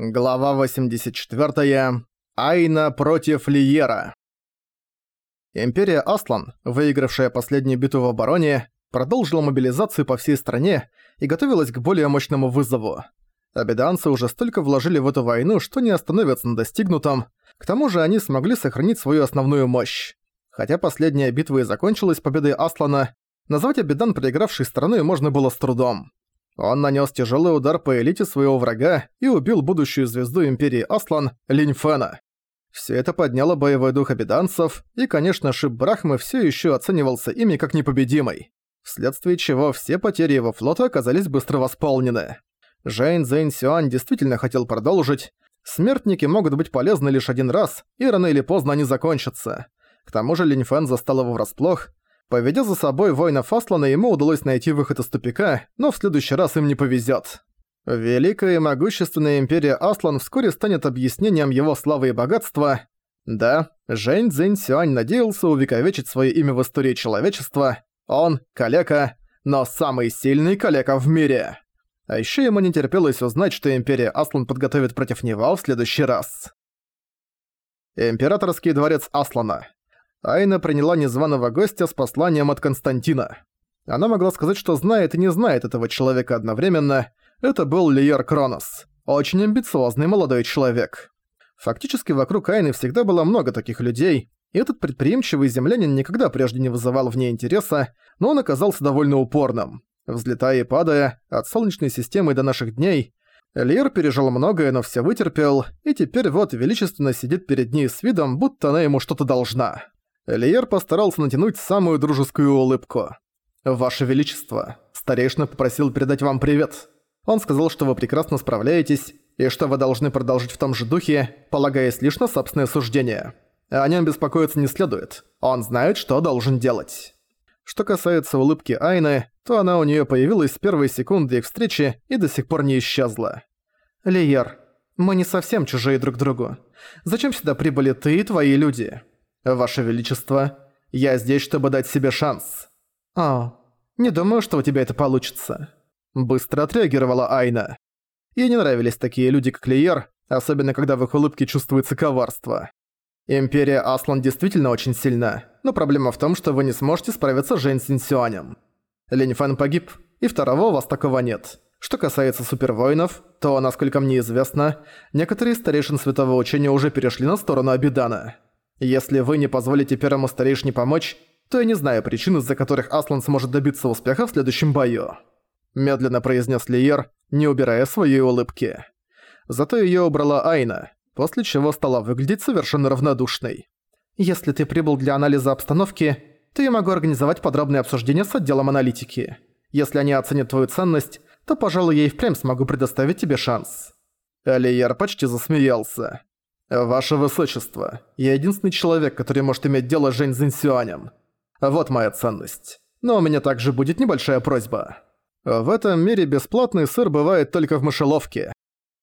Глава 84. Айна против Лиера. Империя Аслан, выигравшая последнюю битву в обороне, продолжила мобилизацию по всей стране и готовилась к более мощному вызову. Абиданцы уже столько вложили в эту войну, что не остановятся на достигнутом, к тому же они смогли сохранить свою основную мощь. Хотя последняя битва и закончилась победой Аслана, назвать Абидан проигравшей страной можно было с трудом. Он нанес тяжелый удар по элите своего врага и убил будущую звезду Империи Аслан Линь Фэна. Все это подняло боевой дух обиданцев, и, конечно, Шип Брахмы все еще оценивался ими как непобедимый, вследствие чего все потери его флота оказались быстро восполнены. Жэнь Зэнь Сюань действительно хотел продолжить. Смертники могут быть полезны лишь один раз, и рано или поздно они закончатся. К тому же Линь Фэн застал его врасплох, Поведя за собой воинов Аслана, ему удалось найти выход из тупика, но в следующий раз им не повезет. Великая и могущественная империя Аслан вскоре станет объяснением его славы и богатства. Да, Жень Цзинь Сюань надеялся увековечить свое имя в истории человечества. Он – калека, но самый сильный калека в мире. А еще ему не терпелось узнать, что империя Аслан подготовит против него в следующий раз. Императорский дворец Аслана. Айна приняла незваного гостя с посланием от Константина. Она могла сказать, что знает и не знает этого человека одновременно. Это был Лиер Кронос. Очень амбициозный молодой человек. Фактически вокруг Айны всегда было много таких людей, и этот предприимчивый землянин никогда прежде не вызывал в ней интереса, но он оказался довольно упорным. Взлетая и падая, от Солнечной системы до наших дней, Лиер пережил многое, но все вытерпел, и теперь вот величественно сидит перед ней с видом, будто она ему что-то должна. Лиер постарался натянуть самую дружескую улыбку. «Ваше Величество, старейшина попросил передать вам привет. Он сказал, что вы прекрасно справляетесь, и что вы должны продолжить в том же духе, полагаясь лишь на собственное суждение. О нем беспокоиться не следует. Он знает, что должен делать». Что касается улыбки Айны, то она у нее появилась с первой секунды их встречи и до сих пор не исчезла. «Лиер, мы не совсем чужие друг другу. Зачем сюда прибыли ты и твои люди?» «Ваше Величество, я здесь, чтобы дать себе шанс». «О, не думаю, что у тебя это получится». Быстро отреагировала Айна. Ей не нравились такие люди, как Лиер, особенно когда в их улыбке чувствуется коварство. Империя Аслан действительно очень сильна, но проблема в том, что вы не сможете справиться с Жень Синсюанем. Линь Фэн погиб, и второго у вас такого нет. Что касается супервоинов, то, насколько мне известно, некоторые старейшин Святого Учения уже перешли на сторону Абидана. Если вы не позволите первому старейшине помочь, то я не знаю причин, из-за которых Аслан сможет добиться успеха в следующем бою», медленно произнес Лиер, не убирая своей улыбки. Зато её убрала Айна, после чего стала выглядеть совершенно равнодушной. «Если ты прибыл для анализа обстановки, то я могу организовать подробное обсуждение с отделом аналитики. Если они оценят твою ценность, то, пожалуй, я и впрямь смогу предоставить тебе шанс». Лиер почти засмеялся. «Ваше Высочество, я единственный человек, который может иметь дело с Жень Зинсюанем. Вот моя ценность. Но у меня также будет небольшая просьба. В этом мире бесплатный сыр бывает только в мышеловке.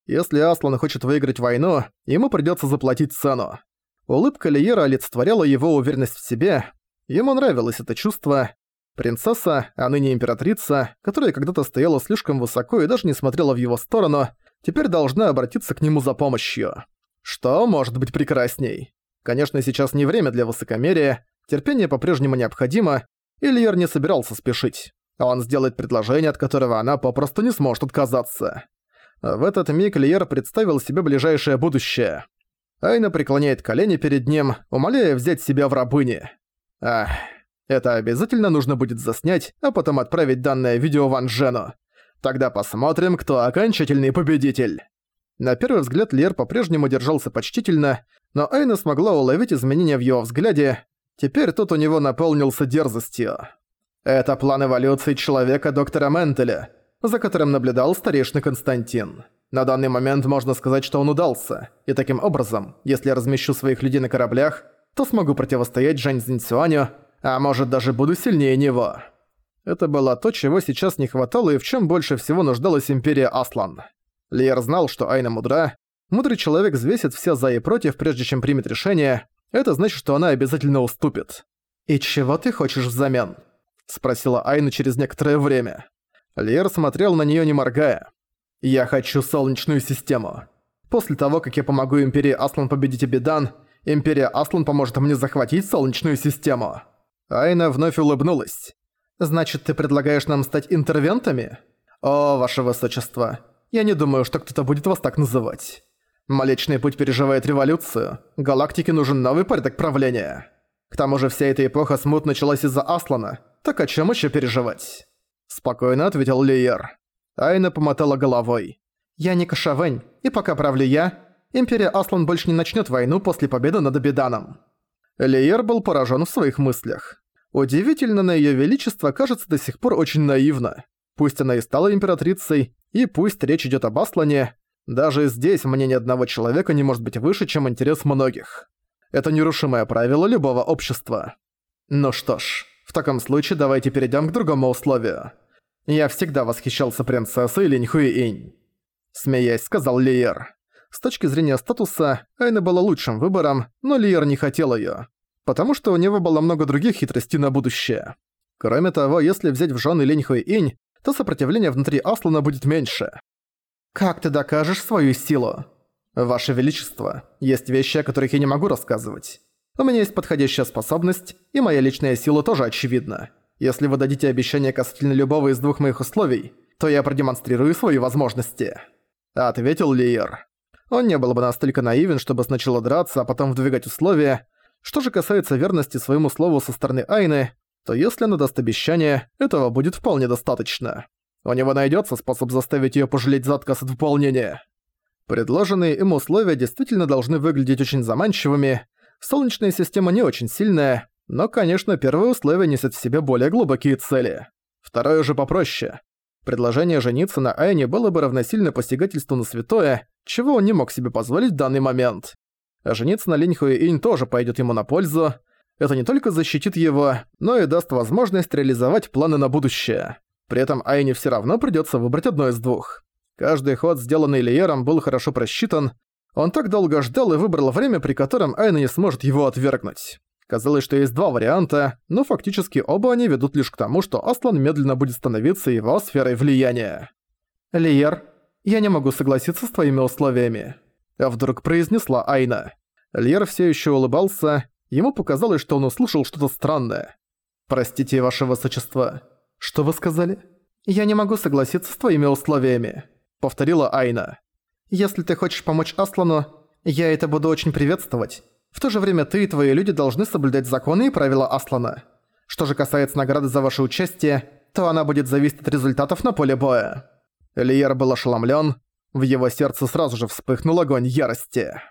Если Аслан хочет выиграть войну, ему придётся заплатить цену. Улыбка Лиера олицетворяла его уверенность в себе. Ему нравилось это чувство. Принцесса, а ныне императрица, которая когда-то стояла слишком высоко и даже не смотрела в его сторону, теперь должна обратиться к нему за помощью. Что может быть прекрасней? Конечно, сейчас не время для высокомерия, терпение по-прежнему необходимо, и Льер не собирался спешить. Он сделает предложение, от которого она попросту не сможет отказаться. В этот миг Льер представил себе ближайшее будущее. Айна преклоняет колени перед ним, умоляя взять себя в рабыни. Ах, это обязательно нужно будет заснять, а потом отправить данное видео Ван Джену. Тогда посмотрим, кто окончательный победитель. На первый взгляд Лер по-прежнему держался почтительно, но Айна смогла уловить изменения в его взгляде. Теперь тот у него наполнился дерзостью. Это план эволюции человека доктора Ментеля, за которым наблюдал старейшина Константин. На данный момент можно сказать, что он удался, и таким образом, если я размещу своих людей на кораблях, то смогу противостоять Жань Цзиньсюаню, а может даже буду сильнее него. Это было то, чего сейчас не хватало и в чем больше всего нуждалась Империя Аслан. Лиер знал, что Айна мудра. Мудрый человек взвесит все за и против, прежде чем примет решение. Это значит, что она обязательно уступит. «И чего ты хочешь взамен?» – спросила Айна через некоторое время. Лиер смотрел на нее не моргая. «Я хочу солнечную систему. После того, как я помогу Империи Аслан победить Абидан, Империя Аслан поможет мне захватить Солнечную систему». Айна вновь улыбнулась. «Значит, ты предлагаешь нам стать интервентами?» «О, ваше высочество, я не думаю, что кто-то будет вас так называть. Млечный путь переживает революцию, галактике нужен новый порядок правления. К тому же вся эта эпоха смут началась из-за Аслана, так о чем еще переживать?» Спокойно ответил Лиер. Айна помотала головой. «Я не Кашавэнь, и пока правлю я, Империя Аслан больше не начнет войну после победы над Абиданом». Лиер был поражен в своих мыслях. Удивительно, на ее величество кажется до сих пор очень наивно. Пусть она и стала императрицей, и пусть речь идет об Аслане, даже здесь мнение одного человека не может быть выше, чем интерес многих. Это нерушимое правило любого общества. Ну что ж, в таком случае давайте перейдем к другому условию. Я всегда восхищался принцессой Линь Хуи-Инь. Смеясь, сказал Лиер. С точки зрения статуса, Айна была лучшим выбором, но Лиер не хотел её. Потому что у него было много других хитростей на будущее. Кроме того, если взять в жены Линь Хуи-Инь, то сопротивление внутри Аслана будет меньше. «Как ты докажешь свою силу?» «Ваше Величество, есть вещи, о которых я не могу рассказывать. У меня есть подходящая способность, и моя личная сила тоже очевидна. Если вы дадите обещание касательно любого из двух моих условий, то я продемонстрирую свои возможности», — ответил Лиер. Он не был бы настолько наивен, чтобы сначала драться, а потом вдвигать условия. Что же касается верности своему слову со стороны Айны, то если она даст обещание, этого будет вполне достаточно. У него найдется способ заставить ее пожалеть за отказ от выполнения. Предложенные им условия действительно должны выглядеть очень заманчивыми. Солнечная система не очень сильная, но, конечно, первое условие несет в себе более глубокие цели. Второе же попроще. Предложение жениться на Айне было бы равносильно посягательству на святое, чего он не мог себе позволить в данный момент. А жениться на Линьху и Инь тоже пойдет ему на пользу. Это не только защитит его, но и даст возможность реализовать планы на будущее. При этом Айне все равно придется выбрать одно из двух. Каждый ход, сделанный Лиером, был хорошо просчитан. Он так долго ждал и выбрал время, при котором Айна не сможет его отвергнуть. Казалось, что есть два варианта, но фактически оба они ведут лишь к тому, что Аслан медленно будет становиться его сферой влияния. «Лиер, я не могу согласиться с твоими условиями», — вдруг произнесла Айна. Лиер все еще улыбался, ему показалось, что он услышал что-то странное. «Простите, ваше высочество, что вы сказали?» «Я не могу согласиться с твоими условиями», — повторила Айна. «Если ты хочешь помочь Аслану, я это буду очень приветствовать. В то же время ты и твои люди должны соблюдать законы и правила Аслана. Что же касается награды за ваше участие, то она будет зависеть от результатов на поле боя». Лиер был ошеломлен, в его сердце сразу же вспыхнул огонь ярости.